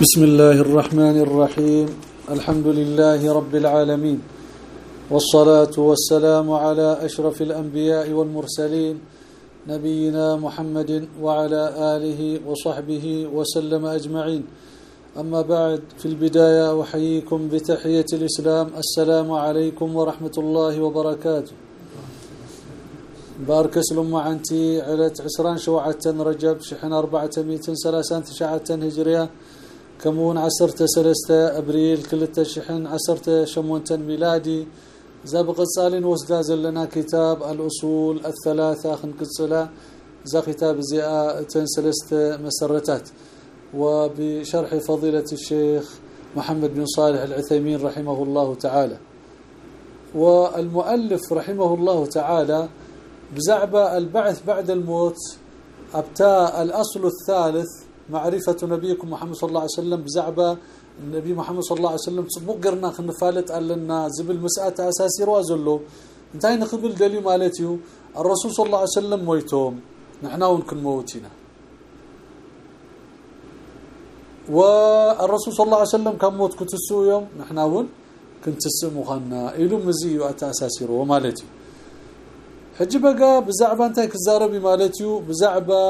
بسم الله الرحمن الرحيم. الحمد لله رب العالمين. والصلاة والسلام على أشرف الأنبياء والمرسلين نبينا محمد وعلى آله وصحبه وسلم أجمعين. أما بعد في البداية أحييكم بتحية الإسلام. السلام عليكم ورحمة الله وبركاته. بارك سلم عنتي علت عسران شوعة رجب شحن أربعة ميتين سلاسان تشعة هجرية. كمون عسرت سلسة أبريل كلتا شحن عسرت شمونتا ميلادي. زابق الصالين وسدا زلنا كتاب الأصول الثلاثة خنقصلا ذا كتاب زياء تنسلست مسرتات. وبشرح فضيلة الشيخ محمد بن صالح العثيمين رحمه الله تعالى. والمؤلف رحمه الله تعالى بزعبة البعث بعد الموت أبتاء الأصل الثالث معرفة نبيكم محمد صلى الله عليه وسلم بزعبة. النبي محمد صلى الله عليه وسلم صبقرنا خنفالت لنا زبل مسألة أساسي روازلو. انتهي نقبل دليل مالتيو. الرسول صلى الله عليه وسلم مويتهم. نحن ونكن موتنا والرسول صلى الله عليه وسلم كان موت كتسو يوم. نحن ون كنت تسمو خنا إلو مزيو أتاساسي رو مالتي حجي بقى بزعبة انتهي كزاربي مالتيو. بزعبة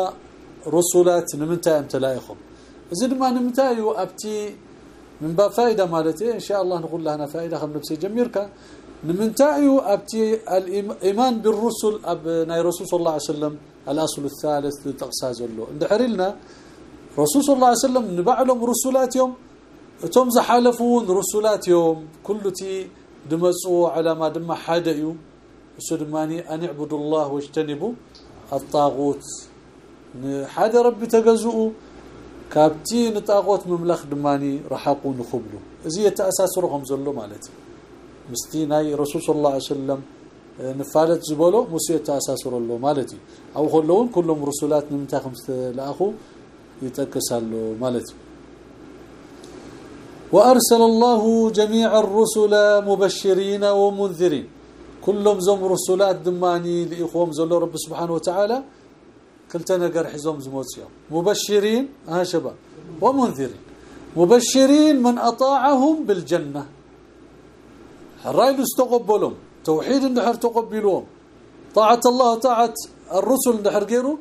رسولات نمنتا امتلايخم زين ما نمتايو أبتي من باب فائده مالتي إن شاء الله نقول لها فائده خم نفسي جميرك نمنتايو أبتي الايمان بالرسل اب ناي رسول صلى الله عليه وسلم الأصل الثالث لتقسازلو اندحرلنا رسول صلى الله عليه وسلم نبعلهم رسولات يوم اتم زحالفون رسولات يوم كلتي دمصوا على ما دم حديو سدماني أن اعبدوا الله واجتنبوا الطاغوت. حدا ربي تجزؤوا كابتي نطاقوت مملخ دماني رحقوا نخبلوا ازي يتاساس رقم زلو مالتي مستيناي رسول صلى الله عليه وسلم نفالت زبولو موسى يتاساس رلو مالتي أو كلهم كلهم رسولات نمتا خمس لاخو يتكسالو مالتي وارسل الله جميع الرسل مبشرين ومنذرين كلهم زم رسولات دماني لاخوهم زلو رب سبحانه وتعالى كلتا نقر حزوم زموتيوم مبشرين ها شباب ومنذرين. مبشرين من أطاعهم بالجنة. الرأي استقبلهم توحيد النحر تقبلوهم طاعة الله طاعة الرسل النحر غيره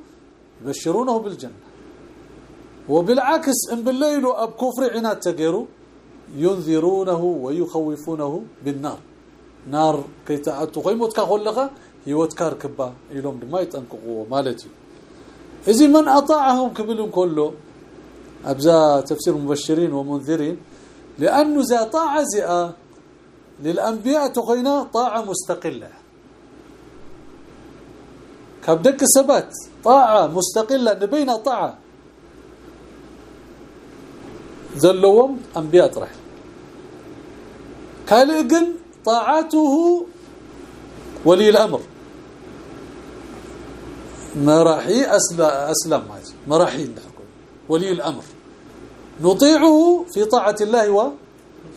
يبشرونه بالجنة. وبالعكس إن بالليل أب كفر عناد تغيروا ينذرونه ويخوفونه بالنار. نار كي تعتو قيمت كخلقه هيوتكار يلوم ما يتنققوا مالتي اذا من أطاعهم كبلهم كله. أبزا تفسير مبشرين ومنذرين. لأنه ذا طاعة زئة للأنبياء تقينا طاعة مستقلة. كبدك سبات طاعة مستقلة نبينا طاعة. ذلوهم أنبياء طرح. كالقن طاعته ولي الأمر. مراحي اسلم أسلم مراحي ولي الأمر. نطيعه في طاعة الله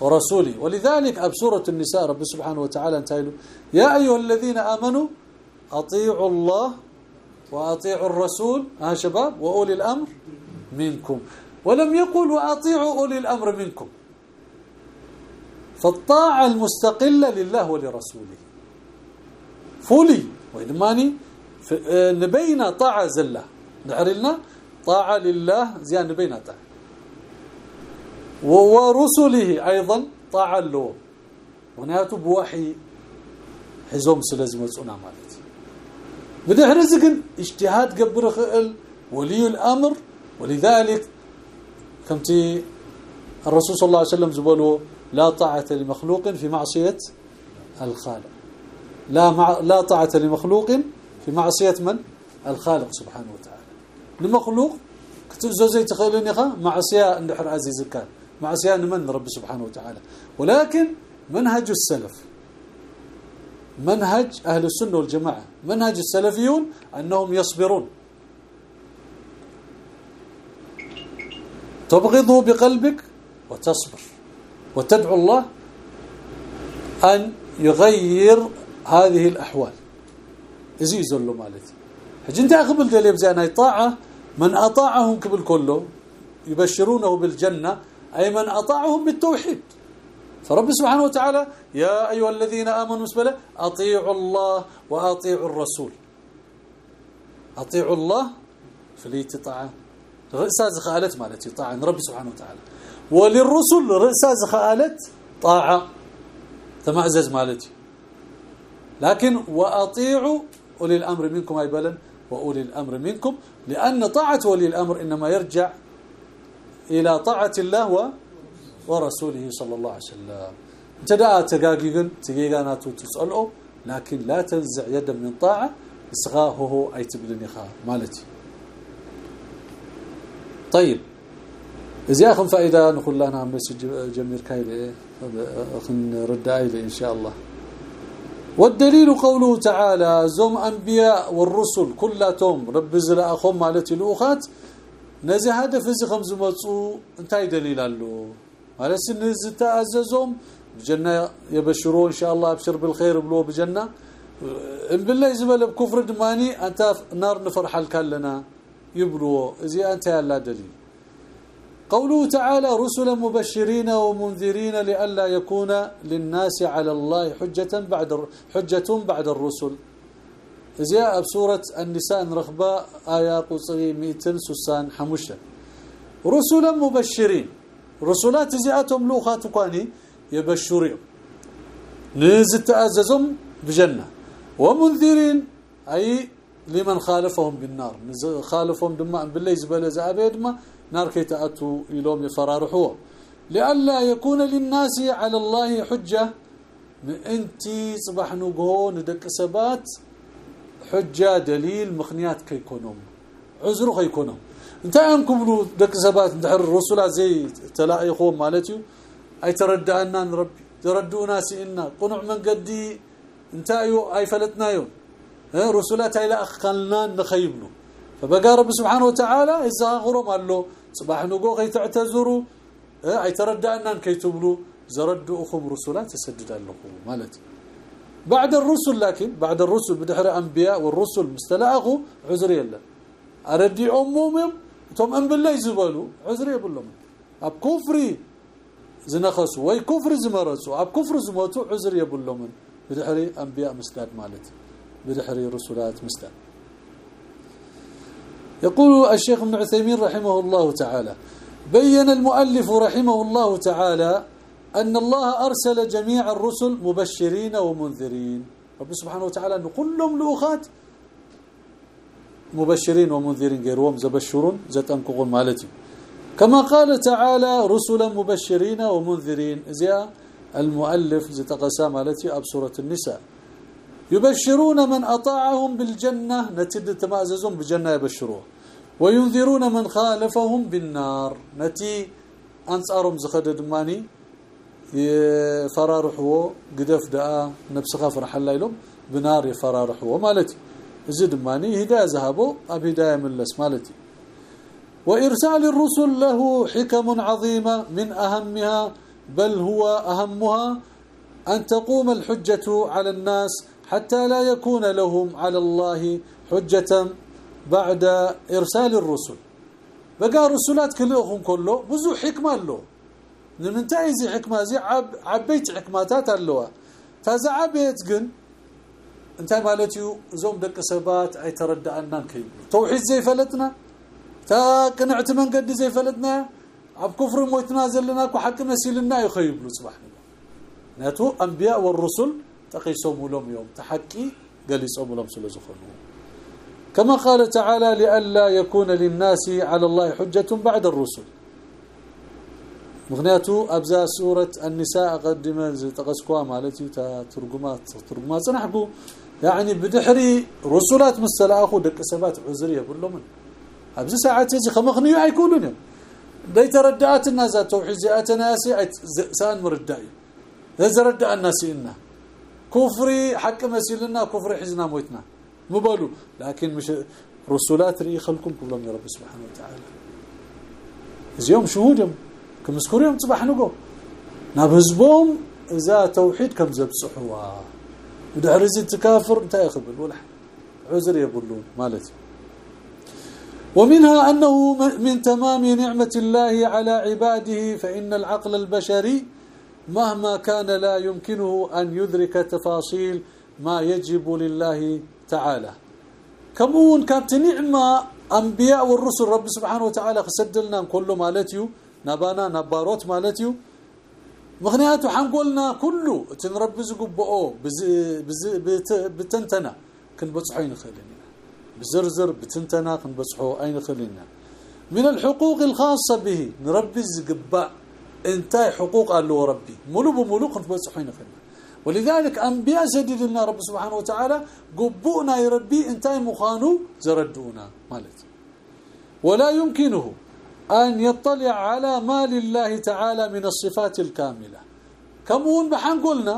ورسوله. ولذلك أب سورة النساء رب سبحانه وتعالى انتهى يا أيها الذين آمنوا أطيعوا الله وأطيعوا الرسول. ها شباب؟ وأولي الأمر منكم. ولم يقل وأطيعوا أولي الأمر منكم. فالطاعة المستقلة لله ولرسوله. فولي. وإنماني نبينا طاعة زلة. نعرلنا طاعة لله زي نبينا طاعة. ورسله أيضا طاعة له. ونياتو بوحي حزوم سلازم مصونا مالتي. بدحر زقن اجتهاد قبر خئل ولي الأمر. ولذلك كمتي الرسول صلى الله عليه وسلم زبلوا لا طاعة لمخلوق في معصية الخالق. لا مع لا طاعة لمخلوق في معصية من؟ الخالق سبحانه وتعالى. المخلوق كتزوزي تخيلني خا معصية اندحر عزيز كان. معصية من؟ رب سبحانه وتعالى. ولكن منهج السلف. منهج أهل السنة والجماعة. منهج السلفيون أنهم يصبرون. تبغضه بقلبك وتصبر. وتدعو الله أن يغير هذه الأحوال. يزيز له مالتي حج انت قبل دليل بزي أنا طاعه من اطاعهم قبل كله يبشرونه بالجنه أي من أطاعهم بالتوحيد فرب سبحانه وتعالى يا أيها الذين آمنوا مسبلة أطيعوا الله وأطيعوا الرسول أطيعوا الله فليت طاعة رئيسا زخالت مالتي طاعة رب سبحانه وتعالى وللرسل رئيسا زخالت طاعة تمعزز مالتي لكن واطيعوا أولي الأمر منكم أي بلن وأولي الأمر منكم لأن طاعة ولي الأمر إنما يرجع إلى طاعة الله ورسوله صلى الله عليه وسلم. تدا تغاغيغن تغيغاناتو تسالو لكن لا تنزع يدا من طاعة اسغاه هو أي تبلني خا مالتي. طيب. اذا اخن فائده نقول لنا مسج جميل كايلة أخن رد إن شاء الله. والدليل قوله تعالى زم أنبياء والرسل كلاتهم. رب زلاخهم مالتي الاخات نزي هدف زي خمس مصو انتي دليل له على سن تأززهم بجنة يبشروا إن شاء الله أبشر بالخير بلو بجنة. إن بالله يزبل بكفر دماني أنت نار نفرح لنا يبلو زي أنت يا دليل. قوله تعالى رسلا مبشرين ومنذرين لئلا يكون للناس على الله حجة بعد حجة بعد الرسل. زي بسوره النساء رخبه آية قصري 265 حمشه رسلا مبشرين. رسولات زياتهم لوخات كاني يبشروا نزت تأززهم بجنة. ومنذرين أي لمن خالفهم بالنار. خالفهم دماء بالله زبل زابيد ما نار كي تأتوا يلوم يفرارحوا لئلا يكون للناس على الله حجة. أنت صباح نقو ندك سبات حجة دليل مخنيات كيكونهم عذر كيكونهم انت أنكم لو دك سبات ندحر الرسول زي تلاقيهم مالتي أي تردعنا ربي تردونا سئنا قنع من قدي انت ايو أي فلتنا يوم رسولات إلى اخلنا نخيبنو. فبقى رب سبحانه وتعالى يزاغرهم قال له صباح نقو كي تعتذروا. أي تردعنا كي تبلوا زردوكم رسولات تسدد لكم. مالتي بعد الرسل لكن بعد الرسل بدحر أنبياء والرسل مستلاقوا عذر يلا أردي امهم توم ان بالله يزبلوا عذر يبلهم أب كفري زنخسوا وي كفر زمرسوا أب كفر زموتوا عذر يبلهم بدحر أنبياء مستاد مالتي بدحر رسولات مستاد يقول الشيخ ابن عثيمين رحمه الله تعالى بين المؤلف رحمه الله تعالى أن الله أرسل جميع الرسل مبشرين ومنذرين. رب سبحانه وتعالى نقول لهم لأخات مبشرين ومنذرين غيرهم زبشرون زتنققون مالتي كما قال تعالى رسلا مبشرين ومنذرين. زي المؤلف زتقسى مالتي سورة النساء. يبشرون من أطاعهم بالجنة نتد تماززهم بجنة يبشروه. وينذرون من خالفهم بالنار. نتي انصارهم زخدد ماني يفرارحوا قدف داء نفسها فرح الله لهم بنار يفرارحوا مالتي؟ زد ماني هدايه ذهبوا اب هدايه ملس مالتي وارسال الرسل له حكم عظيمه من اهمها بل هو اهمها أن تقوم الحجة على الناس حتى لا يكون لهم على الله حجة بعد إرسال الرسل. بقى رسولات كلهم كله بزو حكمة له. نمنتهي زي حكمة زي عب عبيت حكماتات اللوا. تازا عبيت جن انت مالتيو زوم دق سبات أي تردعنا كي توحيد زي فلتنا؟ تا قنعت من قد زي فلتنا؟ اب كفر موتنا زلنا كو حق مسيلنا يخيبلو صباح ناتو أنبياء والرسل تقيسهم لهم يوم تحقي قال لهم سلازخنوا كما قال تعالى لئلا يكون للناس على الله حجة بعد الرسل. مغنياتو أبزا سورة النساء قدم تقسكوا مالتي ترجمات ترجمات صنحكو يعني بدحري رسولات مستلاخو دق سبات عذر يقولهم أبزا ساعات يجي خمخنيو يكونون دي تردات الناس توحيد زياتنا سي سان مرداي إذا رد الناس إنا. كفري حق مسيلنا كفر حزنا موتنا. مبالو لكن مش رسولات ري خلقكم كلهم يا رب سبحانه وتعالى. يوم شهودهم كم يوم صباح نقو. نبزبهم إذا توحيد كم زبصحوا ودعرز تكافر انت يخبل ولا عذر يقولون مالتي. ومنها أنه من تمام نعمة الله على عباده فإن العقل البشري مهما كان لا يمكنه أن يدرك تفاصيل ما يجب لله تعالى. كمون كانت نعمة أنبياء والرسل رب سبحانه وتعالى خسدلنا كله مالتيو نبانا نباروت مالتيو. مغنياته حنقولنا كله تنرب بز بتنتنا كن بصحين خلينا. بزرزر بتنتنا كن بصحو أين خلينا. من الحقوق الخاصة به نربي زقباء انتهي حقوق قال له ربي. ملو بملو كن بصحين خلينا ولذلك أنبياء زدد لنا رب سبحانه وتعالى قبونا يربي انتهي مخانو زردونا مالت ولا يمكنه أن يطلع على ما لله تعالى من الصفات الكاملة. كمون بحان قلنا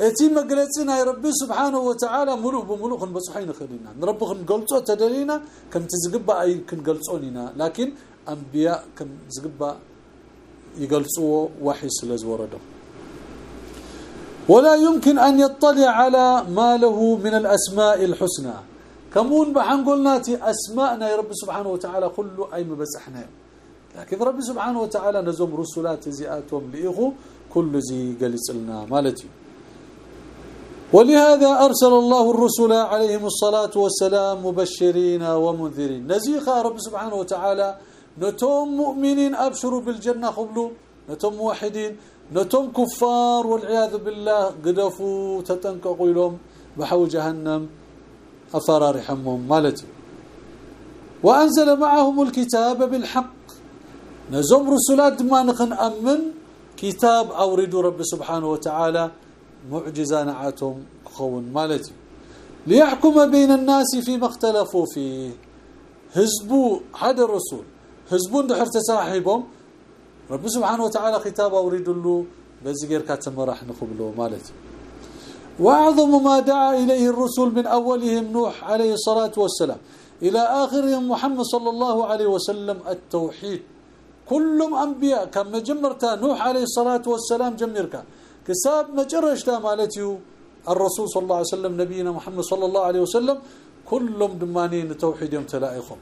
اتي مقلتنا يا ربي سبحانه وتعالى ملوك بملوك بصحين خلينا نربخ نقلصو تدلينا كم تزقبا أي كنقلصونينا لكن أنبياء كم زقبا يقلصوا وحي سلز وردوا ولا يمكن أن يطلع على ما له من الأسماء الحسنى. كمون بحان قلنا أسماءنا يا رب سبحانه وتعالى كله أي مبزحنا لكن ربي سبحانه وتعالى نزوم رسلات زياتهم لإخو كل زي قلت لنا مالتي. ولهذا أرسل الله الرسل عليهم الصلاة والسلام مبشرين ومنذرين. نزيخ رب سبحانه وتعالى نتوم مؤمنين أبشروا بالجنة قبلوا نتوم موحدين نتوم كفار والعياذ بالله قدفوا تتنققوا لهم بحو جهنم أفرار حمهم مالتي؟ وأنزل معهم الكتاب بالحق. نزوم رسولات ما نخن أمن كتاب أورد رب سبحانه وتعالى معجزة نعاتهم خون مالتي؟ ليحكم بين الناس فيما اختلفوا فيه. هزبوا هذا الرسول. هزبون دحر تساحبهم رب سبحانه وتعالى كتاب أورد له بزغير كاتم راح نقبله مالتي واعظم ما دعا اليه الرسل من اولهم نوح عليه الصلاه والسلام إلى اخرهم محمد صلى الله عليه وسلم التوحيد كلهم انبياء كما جمرتا نوح عليه الصلاه والسلام جمركا كساب مجرشتا مالتيو الرسول صلى الله عليه وسلم نبينا محمد صلى الله عليه وسلم كلهم دمانين توحيد يوم تلائخهم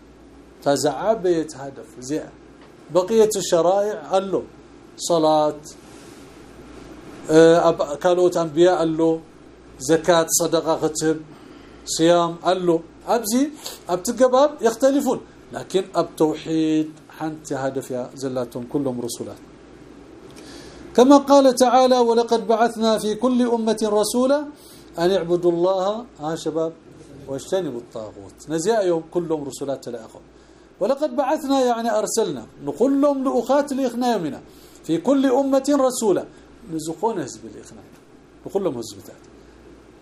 تزعب يتهدف زي بقية الشرائع قال له صلاه كالوت انبياء قال له زكاة صدقة ختم صيام قال له ابزي ابتقباب يختلفون. لكن أب توحيد حنت هدف يا زلاتهم كلهم رسولات كما قال تعالى ولقد بعثنا في كل أمة رسولا أن اعبدوا الله. ها شباب واجتنبوا الطاغوت. نزيا يوم كلهم رسولات تلاقوا. ولقد بعثنا يعني أرسلنا نقول لهم لأخات الإخناء يومنا في كل أمة رسولا نزقون حزب الإخناء. نقول لهم حزبتات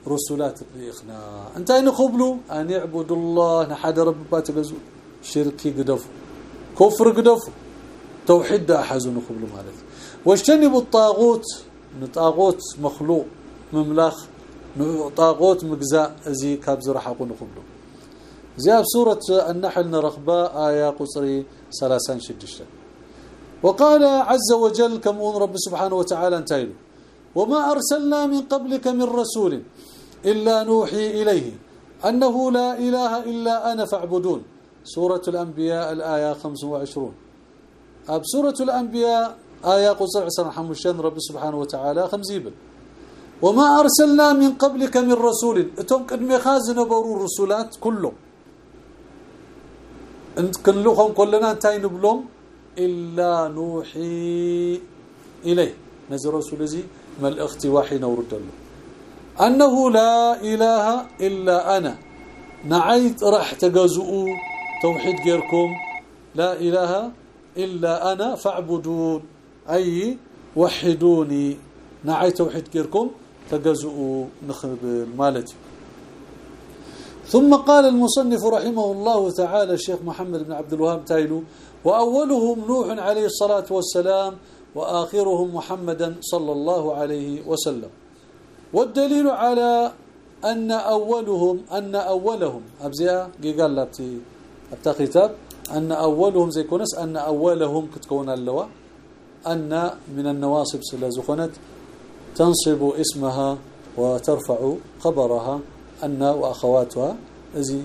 رسولات الإخناء. أنت نقبلوا أن يعبدوا الله. نحد رب باتقزوا شركي قدفوا كفر قدفوا توحيد أحزن قبل مالك. واجتنبوا الطاغوت. طاغوت مخلوق مملاخ. طاغوت مجزاء. زي كابز راح أقول قبله زي بسوره النحل نرخباء آية قصري 36 وقال عز وجل كم رب سبحانه وتعالى انتهي وما أرسلنا من قبلك من رسول إلا نوحي إليه أنه لا إله إلا أنا فاعبدون. سورة الأنبياء الآية 25 أب سورة الأنبياء آية قصر عسر حمشان رب سبحانه وتعالى خمزيبل وما أرسلنا من قبلك من رسول. اتم قدم خازن برو الرسولات كلهم. انت كلهم كلنا انتين بلوم إلا نوحي إليه. نزل رسول زي ملأخت واحي نورد له. أنه لا إله إلا أنا. نعيت راح تجزؤوا توحيد غيركم. لا إله إلا أنا فاعبدون. أي وحدوني. نعي توحيد غيركم تجزؤوا نخرب مالتي. ثم قال المصنف رحمه الله تعالى الشيخ محمد بن عبد الوهاب تايلو وأولهم نوح عليه الصلاة والسلام وآخرهم محمدا صلى الله عليه وسلم. والدليل على أن أولهم أن أولهم أبزيا قال لابتي أبتا كتاب أن أولهم زي كونس أن أولهم كتكون اللواء أن من النواصب سلازخنت تنصب اسمها وترفع خبرها. أن وأخواتها. زي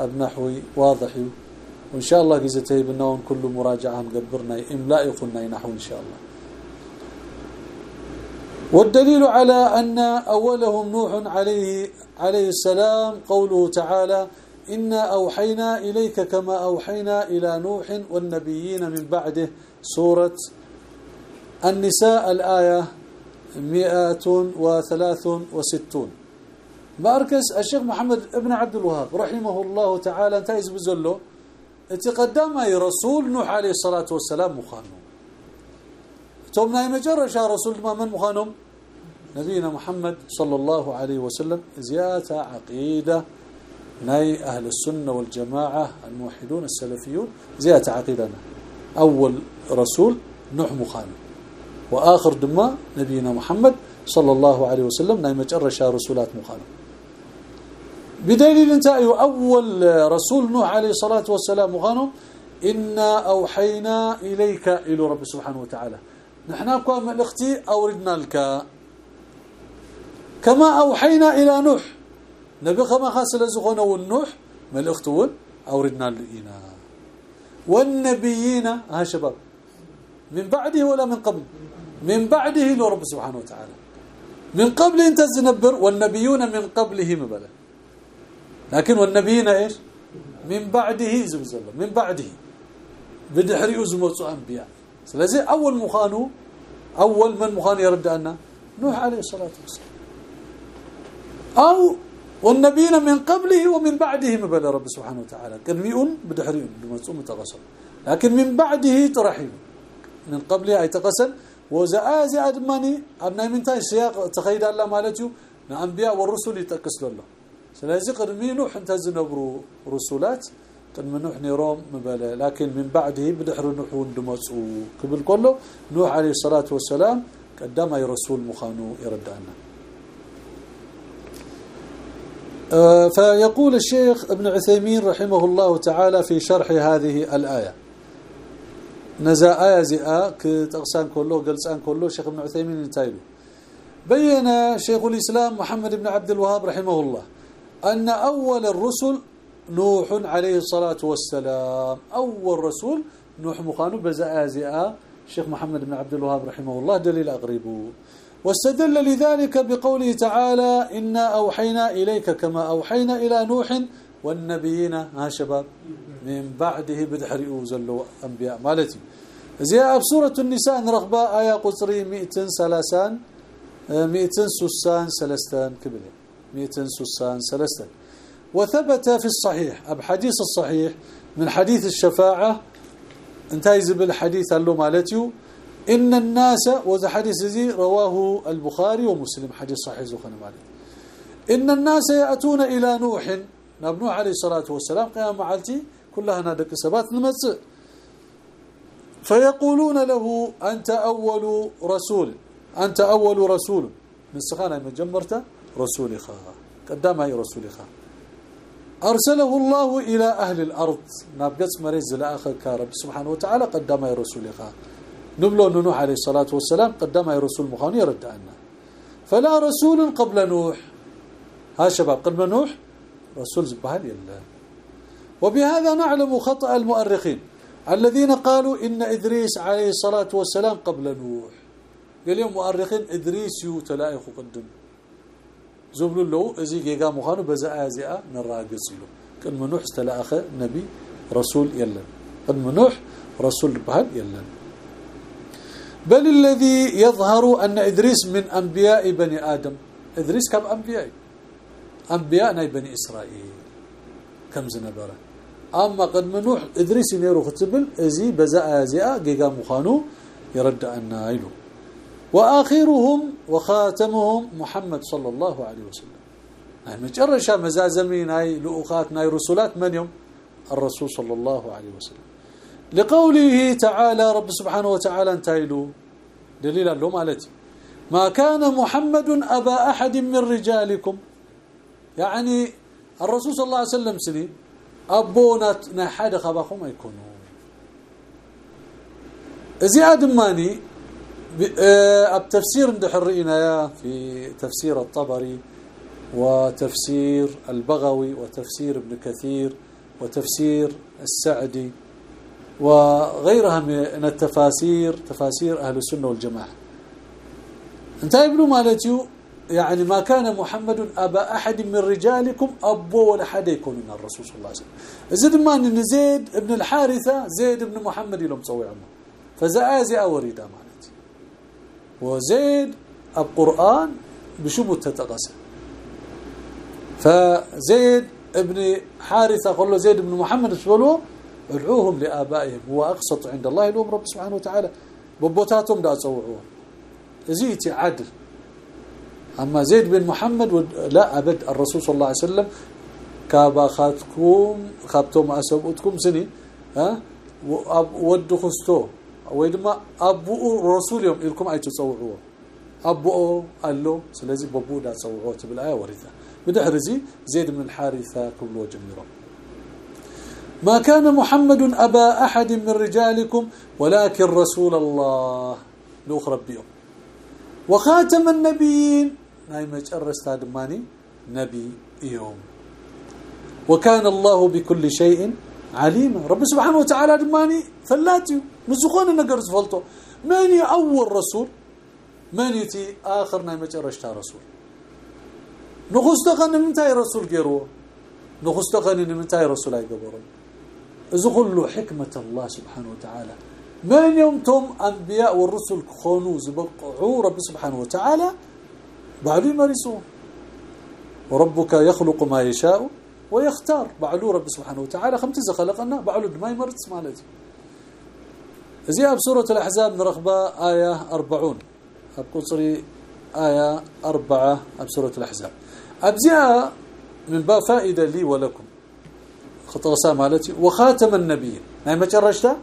النحوي واضح. وإن شاء الله إذا تهيبنا كل مراجعة نقبرنا إملاء يقولنا نحو إن شاء الله. والدليل على أن أولهم نوح عليه عليه السلام قوله تعالى إنا أوحينا إليك كما أوحينا إلى نوح والنبيين من بعده. سورة النساء الآية 163 باركس الشيخ محمد ابن عبد الوهاب رحمه الله تعالى انتهز بزلو اتقدم أي رسول نوح عليه الصلاة والسلام مخانو تومنا مجرش رسول ما من مخانم نبينا محمد صلى الله عليه وسلم. زيادة عقيدة. ناي أهل السنة والجماعة الموحدون السلفيون. زيادة عقيدنا أول رسول نوح مخانم وآخر دما نبينا محمد صلى الله عليه وسلم. ناي مجرش رسولات مخانم بدليل انتهى أول رسول نوح عليه الصلاة والسلام مخانم إنا أوحينا إليك إلى رب سبحانه وتعالى. نحن قام الاختي أوردنا لك. كما أوحينا إلى نوح. نبي خما خاص لزغنا والنوح ما الاختول أوردنا لإنا. والنبيين ها شباب من بعده ولا من قبل؟ من بعده لرب سبحانه وتعالى. من قبل أنت تنبر والنبيون من قبله مبلا لكن والنبيين إيش؟ من بعده زبزل من بعده. بدحري زمصوا أنبياء. لذلك أول مخانو أول من مخان يرد أن نوح عليه الصلاة والسلام. أو والنبيين من قبله ومن بعده مبلا رب سبحانه وتعالى. كرميون بدحري زمصوا متغسل. لكن من بعده ترحيب من قبله أي تغسل. وزازي ادماني ابنا منتاي سياق تخيد الله مالتو الانبياء والرسل يتقس له. سلازي قدمي نوح انت زنبروا رسولات قدم نوح نيروم مبلا لكن من بعده بدحر نوح وندمصوا قبل كله نوح عليه الصلاه والسلام قدم اي رسول مخانو يردنا أه فيقول الشيخ ابن عثيمين رحمه الله تعالى في شرح هذه الآية نزا آية زئاء كتقسان كله قلسان كله شيخ ابن عثيمين انتايله بين شيخ الإسلام محمد بن عبد الوهاب رحمه الله أن أول الرسل نوح عليه الصلاة والسلام. أول رسول نوح مخانو بزآزئة الشيخ محمد بن عبد الوهاب رحمه الله دليل أقربه. واستدل لذلك بقوله تعالى إنا أوحينا إليك كما أوحينا إلى نوح والنبيين ها شباب من بعده بدحر يوزلوا أنبياء مالتي. زي بسورة النساء رغباء آية قصري مئتن سلسان مئتن سوسان سلستان كبلين 266 سلسلا وثبت في الصحيح بحديث الصحيح من حديث الشفاعة انتهز بالحديث اللو مالتي إن الناس وذا حديث زي رواه البخاري ومسلم حديث صحيح زخنا مالتي إن الناس يأتون إلى نوح نبنو عليه الصلاة والسلام قيام معلتي كلها نادك سبات نمس فيقولون له أنت أول رسول أنت أول رسول. من السخانة من جمرته؟ رسول خاها قدام هي رسول خاها أرسله الله إلى أهل الأرض. نابقص مريز لآخر كارب. سبحانه وتعالى قدام هي رسول خاها نبلو نوح عليه الصلاة والسلام قدام هي رسول مخاني يرد عنا فلا رسول قبل نوح. ها شباب قبل نوح رسول زبهال يلا. وبهذا نعلم خطأ المؤرخين الذين قالوا إن إدريس عليه الصلاة والسلام قبل نوح. قال يوم مؤرخين إدريس يو تلائخ قدم زبل له إزي جيغا مخانو بزازئه نراقص له كن منوح استلاخ نبي رسول يلا قد منوح رسول بهل يلا بل الذي يظهر أن إدريس من أنبياء بني آدم. إدريس كم أنبياء؟ أنبياء بني إسرائيل. كم زنبرة أما قد منوح إدريس ينيرو ختبل إزي بزاء ازئه جيغا مخانو يرد أن نايلو وآخرهم وخاتمهم محمد صلى الله عليه وسلم. هاي مجرشا مزازمين هاي لؤخات ناي رسولات من يوم؟ الرسول صلى الله عليه وسلم. لقوله تعالى رب سبحانه وتعالى انتايلو دليل له مالتي. ما كان محمد أبا أحد من رجالكم. يعني الرسول صلى الله عليه وسلم سنين أبونا نحد خباكم يكونوا ازي ادماني التفسير اندحرينا في تفسير الطبري وتفسير البغوي وتفسير ابن كثير وتفسير السعدي وغيرها من التفاسير تفاسير أهل السنة والجماعة. انتهى ابن مالتيو يعني ما كان محمد أبا أحد من رجالكم أبو ولا حد يكون من الرسول صلى الله عليه وسلم. زيد ما أن زيد ابن الحارثة زيد بن محمد لهم صوي عمه. فزآزي أوريدا مالتي وزيد القرآن بشبه تتقسم فزيد ابن حارثة قال له زيد بن محمد سبلوه ادعوهم لآبائهم هو أقسط عند الله لهم رب سبحانه وتعالى. ببوتاتهم دا تصوعوه. زيتي عدل. أما زيد بن محمد لا أبد الرسول صلى الله عليه وسلم كاباخاتكم خابتم أسبوتكم سني ها؟ ود خستو ويدما ابو الرسول يوم لكم أي تصوعوه ابو قال له سلازي بابو دا تصوعوه بالايه ورثة. بدحرزي زيد بن الحارثة كله جميرا ما كان محمد أبا أحد من رجالكم ولكن رسول الله. الاخرى بيوم وخاتم النبيين. ناي مجرس دماني نبي يوم. وكان الله بكل شيء عليما رب سبحانه وتعالى دماني فلاتي نزخون النقر زفلته من أول رسول؟ من يتي آخر ناي مجرشتا رسول؟ نخستقن منتاي رسول غيرو نخستقن منتاي رسول أي اذا كله حكمة الله سبحانه وتعالى. من يومتم أنبياء والرسل خونوا زبقعوا رب سبحانه وتعالى؟ بعلو يمارسون وربك يخلق ما يشاء. ويختار. بعلو رب سبحانه وتعالى خمسة خلقنا بعلو ما يمرت مالتي زي بسورة الأحزاب نرغبة آية 40 أبقصري آية 4 بسورة الأحزاب. أبزيها من باب فائدة لي ولكم. خطوة مالتي. وخاتم النبيين. ما مجرشته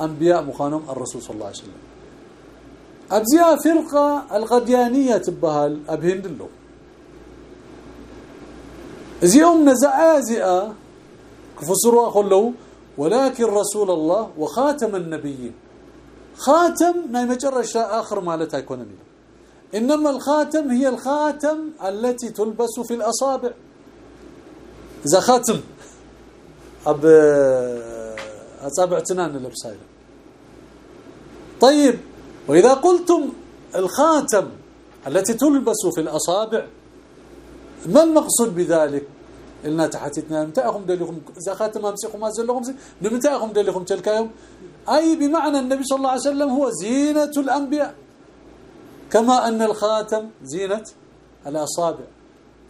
أنبياء مخانم الرسول صلى الله عليه وسلم. أبزيها فرقة الغديانية تبهال أبهند له زيهم نزعازئة. كفسروا خلوا ولكن رسول الله وخاتم النبيين. خاتم ما يمجرش آخر مالتها يكون إنما الخاتم هي الخاتم التي تلبس في الأصابع. إذا خاتم أب أصابع تنان طيب وإذا قلتم الخاتم التي تلبس في الأصابع ما المقصود بذلك؟ إلنا تحتتنا متاهم دليهم إذا خاتم أمسكم ما زلهم نمتاهم دليهم تلك يوم؟ أي بمعنى النبي صلى الله عليه وسلم هو زينة الأنبياء. كما أن الخاتم زينة الأصابع.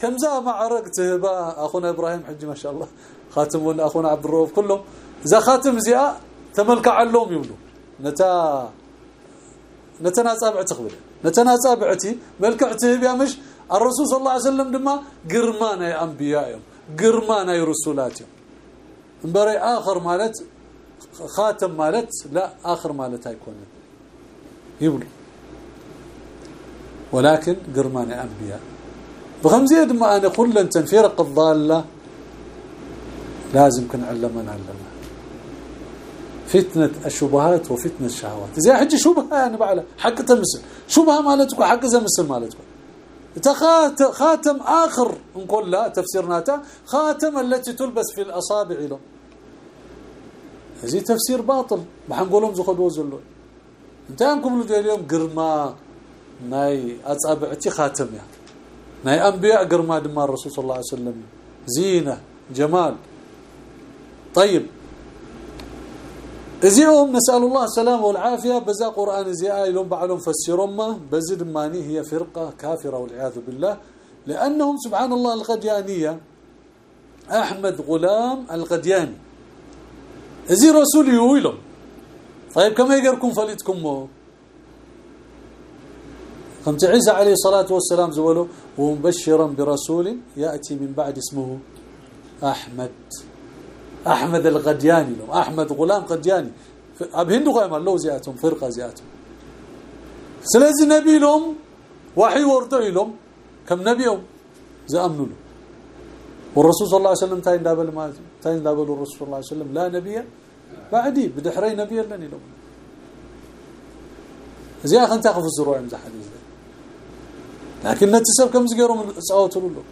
كم زا معركته با أخونا إبراهيم حجي ما شاء الله. خاتم أخونا عبد الرؤوف كلهم. إذا خاتم زياء تملك علوم يولو نتا نتنا صابع تخبر نتنا صابعتي ملكعته بيا مش الرسول صلى الله عليه وسلم دما قرمانا يا أنبيائهم قرمانا يا رسولاتهم. انبري آخر مالت خاتم مالت لا آخر مالت هيكون يبلو ولكن قرمان أنبياء. بخمزيه دما أنا كل تنفيرق الضالة. لازم كن علمنا علمنا. فتنة الشبهات وفتنة الشهوات. زي حج شبهة يعني بعلا حق تمثل شبهة مالتك وحق زمثل مالتك. خاتم آخر. نقول لا تفسيرناته خاتم التي تلبس في الأصابع له. هذه تفسير باطل. ما حنقولهم زخدوا زلوا أنت انكم اليوم قرما ناي اصابعتي خاتم يا. ناي أنبياء قرما دما الرسول صلى الله عليه وسلم. زينة جمال. طيب. ازيهم نسأل الله السلامه والعافية. بزا قرآن زي اي لهم بعلهم فسروا بزد ماني هي فرقة كافرة والعياذ بالله. لأنهم سبحان الله القديانية. أحمد غلام القدياني. ازي رسول يويلهم طيب كما يقركم فليتكم خمس عيسى عليه الصلاة والسلام زولوا ومبشرا برسول يأتي من بعد اسمه أحمد. أحمد الغدياني لو أحمد غلام قدياني. أب هندو قايم له زياتهم فرقة زياتهم. سلازي نبي لهم وحي ورتو لهم. كم نبيهم زأمنوا له والرسول صلى الله عليه وسلم تاين دابل ما تاين دابل الرسول صلى الله عليه وسلم. لا نبي بعدي بدحري نبي لني لهم. زي اخ انت اخف الزروع امزح حديث لكن نتسب كم زغيروا من صوتوا له.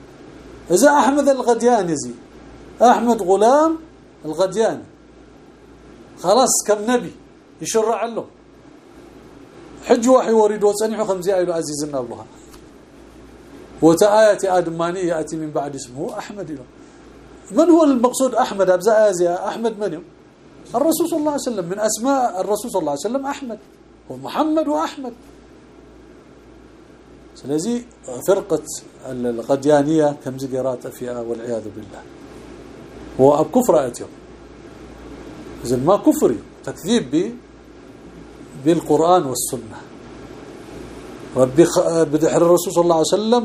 إذا أحمد الغدياني زي. أحمد غلام الغدياني خلاص كم نبي يشرع له. حج وحي وريد وصنيحو خمزي أيلو عزيزنا الله. وتآية آدماني يأتي من بعد اسمه أحمد له من هو المقصود أحمد؟ أبزا آزيا أحمد من يوم؟ الرسول صلى الله عليه وسلم. من أسماء الرسول صلى الله عليه وسلم أحمد. ومحمد وأحمد. سلازي فرقة القديانية كم زقرات فيها والعياذ بالله. هو كفر أتيهم إذن ما كفري تكذيب بالقرآن والسنة. ربي بدحر الرسول صلى الله عليه وسلم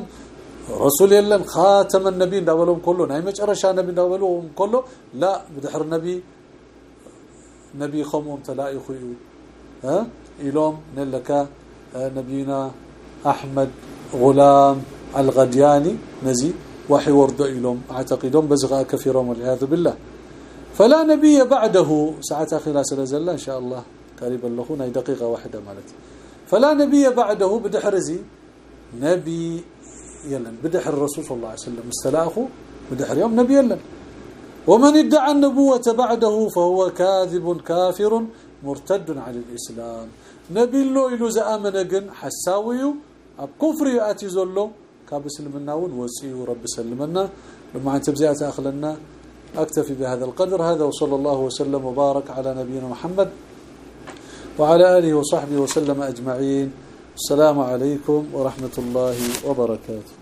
رسول يلن خاتم النبي داولهم كله. ناي مجرشا نبي داولهم كله. لا بدحر النبي نبي خمهم تلاقي خيو ها؟ إلهم نلك نبينا أحمد غلام الغدياني. نزي وحي ورد إلهم. أعتقدهم بزغاء كثيرا والعياذ بالله. فلا نبي بعده. ساعة خلال سلازل إن شاء الله. قريبا له دقيقة واحدة مالتي. فلا نبي بعده بدحرزي نبي يلن. بدحر الرسول صلى الله عليه وسلم. استلاخه بدحر يوم نبي يلن. ومن ادعى النبوة بعده فهو كاذب كافر مرتد عن الإسلام. نبي له إلو زآمن جن حساوي. أب كفر يأتي زلو. كاب سلمنا ونوسيه رب سلمنا لما عن تبزيات أخلنا أكتفي بهذا القدر هذا وصلى الله وسلم وبارك على نبينا محمد وعلى آله وصحبه وسلم أجمعين السلام عليكم ورحمة الله وبركاته